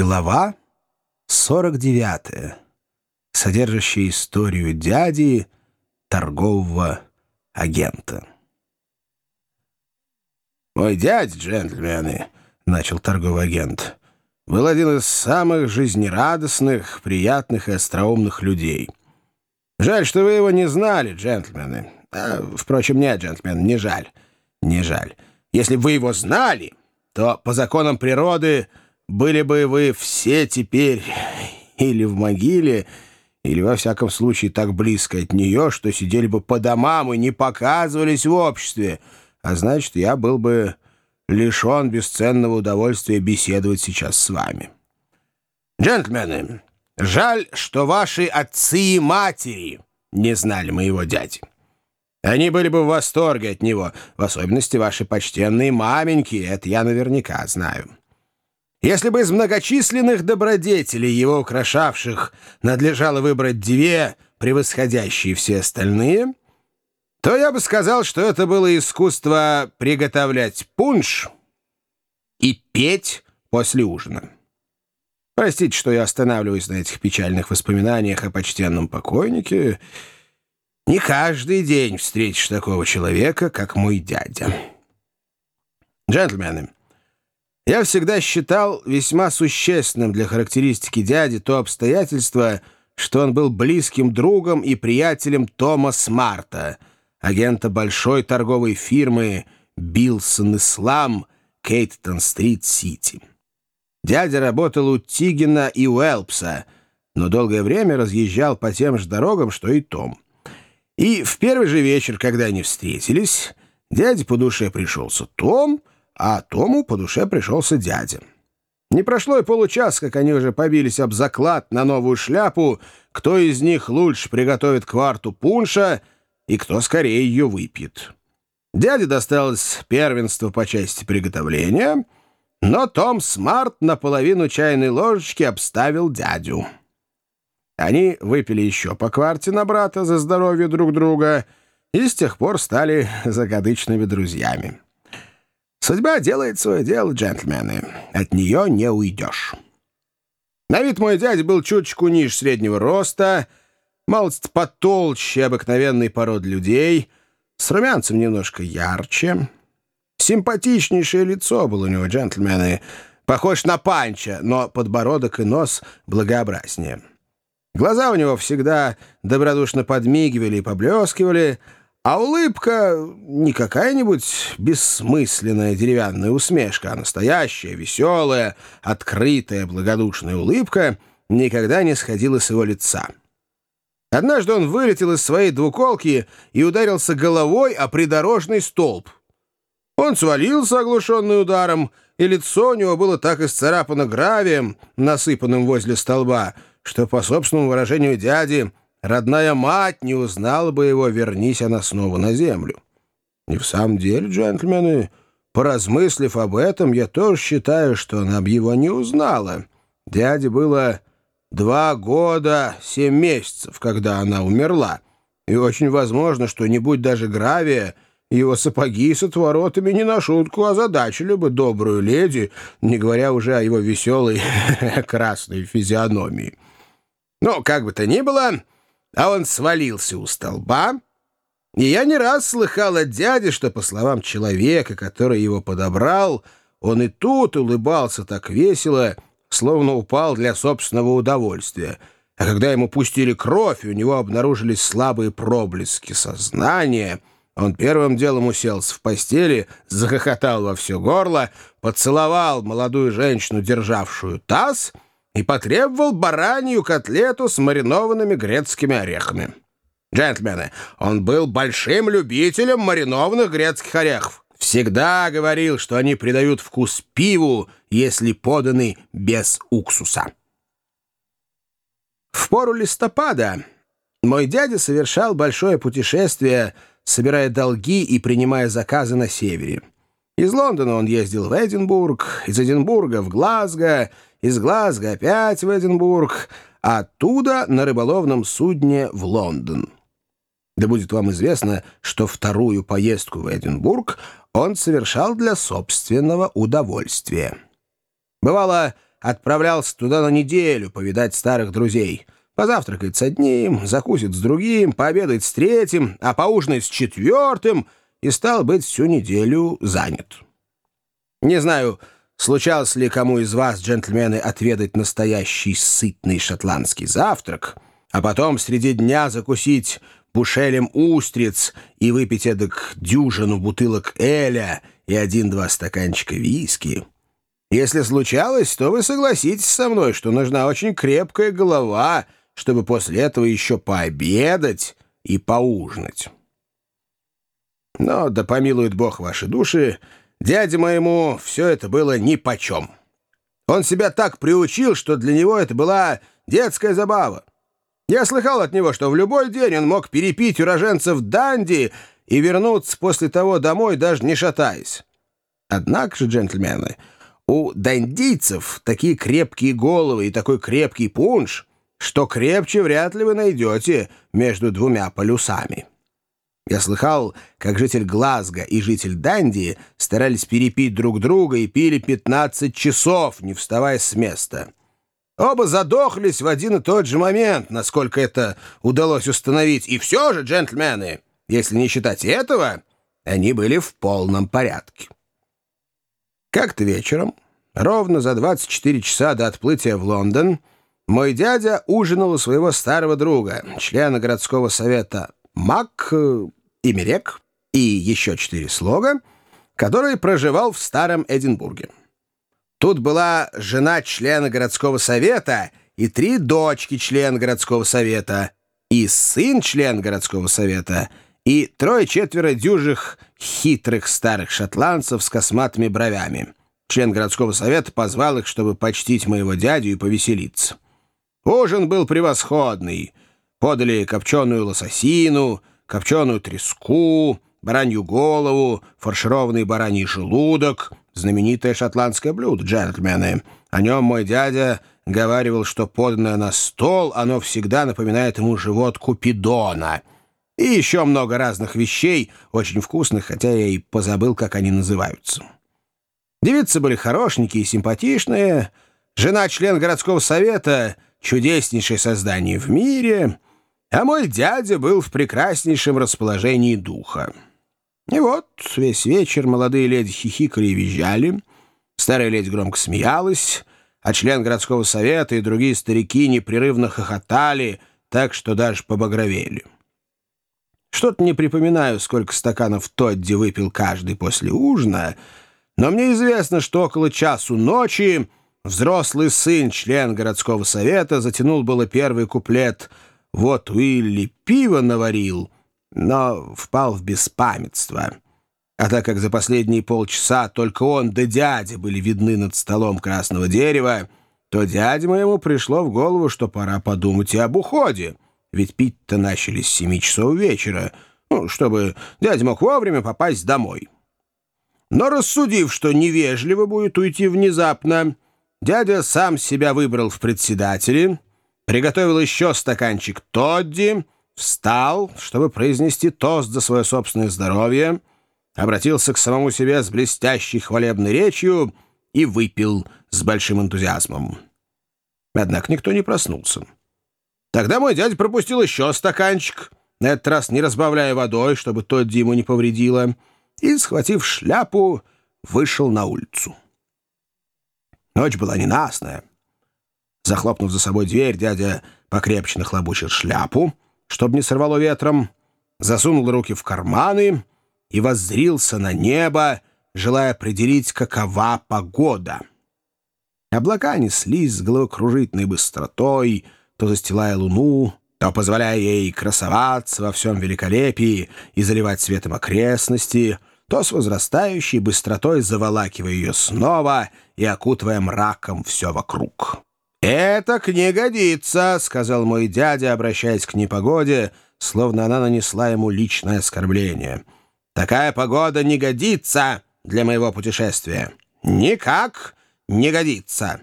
Глава 49, содержащая историю дяди торгового агента. «Мой дядя, джентльмены», — начал торговый агент, — «был один из самых жизнерадостных, приятных и остроумных людей. Жаль, что вы его не знали, джентльмены. А, впрочем, нет, джентльмены, не жаль, не жаль. Если бы вы его знали, то по законам природы были бы вы все теперь или в могиле, или, во всяком случае, так близко от нее, что сидели бы по домам и не показывались в обществе, а значит, я был бы лишен бесценного удовольствия беседовать сейчас с вами. Джентльмены, жаль, что ваши отцы и матери не знали моего дяди. Они были бы в восторге от него, в особенности ваши почтенные маменьки, это я наверняка знаю. Если бы из многочисленных добродетелей, его украшавших, надлежало выбрать две, превосходящие все остальные, то я бы сказал, что это было искусство приготовлять пунш и петь после ужина. Простите, что я останавливаюсь на этих печальных воспоминаниях о почтенном покойнике. Не каждый день встретишь такого человека, как мой дядя. Джентльмены, я всегда считал весьма существенным для характеристики дяди то обстоятельство, что он был близким другом и приятелем Тома Смарта, агента большой торговой фирмы «Билсон Ислам» Кейттон-стрит-Сити. Дядя работал у Тигина и Уэлпса, но долгое время разъезжал по тем же дорогам, что и Том. И в первый же вечер, когда они встретились, дяде по душе пришелся Том — а Тому по душе пришелся дядя. Не прошло и получаса, как они уже побились об заклад на новую шляпу, кто из них лучше приготовит кварту пунша и кто скорее ее выпьет. Дяде досталось первенство по части приготовления, но Том Смарт наполовину чайной ложечки обставил дядю. Они выпили еще по кварте на брата за здоровье друг друга и с тех пор стали закадычными друзьями. Судьба делает свое дело, джентльмены. От нее не уйдешь. На вид мой дядя был чуточку ниже среднего роста, малость потолще обыкновенной породы людей, с румянцем немножко ярче. Симпатичнейшее лицо было у него, джентльмены. Похож на панча, но подбородок и нос благообразнее. Глаза у него всегда добродушно подмигивали и поблескивали — а улыбка не какая-нибудь бессмысленная деревянная усмешка, а настоящая, веселая, открытая, благодушная улыбка никогда не сходила с его лица. Однажды он вылетел из своей двуколки и ударился головой о придорожный столб. Он свалился, оглушенный ударом, и лицо у него было так исцарапано гравием, насыпанным возле столба, что, по собственному выражению дяди, Родная мать не узнала бы его, вернись она снова на землю. И в самом деле, джентльмены, поразмыслив об этом, я тоже считаю, что она бы его не узнала. Дяде было два года семь месяцев, когда она умерла, и очень возможно, что не будь даже гравия, его сапоги с отворотами не на шутку озадачили бы добрую леди, не говоря уже о его веселой красной физиономии. Но, как бы то ни было а он свалился у столба, и я не раз слыхал от дяди, что, по словам человека, который его подобрал, он и тут улыбался так весело, словно упал для собственного удовольствия. А когда ему пустили кровь, и у него обнаружились слабые проблески сознания, он первым делом уселся в постели, захохотал во все горло, поцеловал молодую женщину, державшую таз — и потребовал баранью котлету с маринованными грецкими орехами. Джентльмены, он был большим любителем маринованных грецких орехов. Всегда говорил, что они придают вкус пиву, если поданы без уксуса. В пору листопада мой дядя совершал большое путешествие, собирая долги и принимая заказы на севере. Из Лондона он ездил в Эдинбург, из Эдинбурга в Глазго, из Глазго опять в Эдинбург, а оттуда на рыболовном судне в Лондон. Да будет вам известно, что вторую поездку в Эдинбург он совершал для собственного удовольствия. Бывало, отправлялся туда на неделю повидать старых друзей. Позавтракает с одним, закусит с другим, пообедает с третьим, а поужинает с четвертым и стал быть всю неделю занят. Не знаю, случалось ли кому из вас, джентльмены, отведать настоящий сытный шотландский завтрак, а потом среди дня закусить бушелем устриц и выпить эдак дюжину бутылок эля и один-два стаканчика виски. Если случалось, то вы согласитесь со мной, что нужна очень крепкая голова, чтобы после этого еще пообедать и поужинать. Но да помилует Бог ваши души, дяде моему все это было нипочем. Он себя так приучил, что для него это была детская забава. Я слыхал от него, что в любой день он мог перепить уроженцев Данди и вернуться после того домой, даже не шатаясь. Однако же, джентльмены, у дандийцев такие крепкие головы и такой крепкий пунш, что крепче вряд ли вы найдете между двумя полюсами. Я слыхал, как житель Глазго и житель Данди старались перепить друг друга и пили 15 часов, не вставая с места. Оба задохлись в один и тот же момент, насколько это удалось установить. И все же, джентльмены, если не считать этого, они были в полном порядке. Как-то вечером, ровно за 24 часа до отплытия в Лондон, мой дядя ужинал у своего старого друга, члена городского совета Мак, э, Имерек и еще четыре слога, который проживал в Старом Эдинбурге. Тут была жена члена городского совета и три дочки члена городского совета, и сын член городского совета, и трое-четверо дюжих хитрых старых шотландцев с косматыми бровями. Член городского совета позвал их, чтобы почтить моего дядю и повеселиться. Ужин был превосходный. Подали копченую лососину, копченую треску, баранью голову, фаршированный бараний желудок — знаменитое шотландское блюдо, джентльмены. О нем мой дядя говаривал, что поданное на стол, оно всегда напоминает ему живот Купидона. И еще много разных вещей, очень вкусных, хотя я и позабыл, как они называются. Девицы были хорошенькие и симпатичные. Жена член городского совета — чудеснейшее создание в мире, а мой дядя был в прекраснейшем расположении духа. И вот весь вечер молодые леди хихикали и визжали, старая леди громко смеялась, а член городского совета и другие старики непрерывно хохотали, так что даже побагровели. Что-то не припоминаю, сколько стаканов Тодди выпил каждый после ужина, но мне известно, что около часу ночи взрослый сын, член городского совета, затянул было первый куплет «Вот Уилли пиво наварил», но впал в беспамятство. А так как за последние полчаса только он да дядя были видны над столом красного дерева, то дяде моему пришло в голову, что пора подумать и об уходе, ведь пить-то начали с семи часов вечера, ну, чтобы дядя мог вовремя попасть домой. Но рассудив, что невежливо будет уйти внезапно, дядя сам себя выбрал в председатели, приготовил еще стаканчик Тодди — встал, чтобы произнести тост за свое собственное здоровье, обратился к самому себе с блестящей хвалебной речью и выпил с большим энтузиазмом. Однако никто не проснулся. Тогда мой дядя пропустил еще стаканчик, на этот раз не разбавляя водой, чтобы тот Диму не повредило, и, схватив шляпу, вышел на улицу. Ночь была ненастная. Захлопнув за собой дверь, дядя покрепче нахлобучил шляпу — чтобы не сорвало ветром, засунул руки в карманы и воззрился на небо, желая определить, какова погода. Облака неслись с головокружительной быстротой, то застилая луну, то позволяя ей красоваться во всем великолепии и заливать светом окрестности, то с возрастающей быстротой заволакивая ее снова и окутывая мраком все вокруг. «Это не годится», — сказал мой дядя, обращаясь к непогоде, словно она нанесла ему личное оскорбление. «Такая погода не годится для моего путешествия. Никак не годится».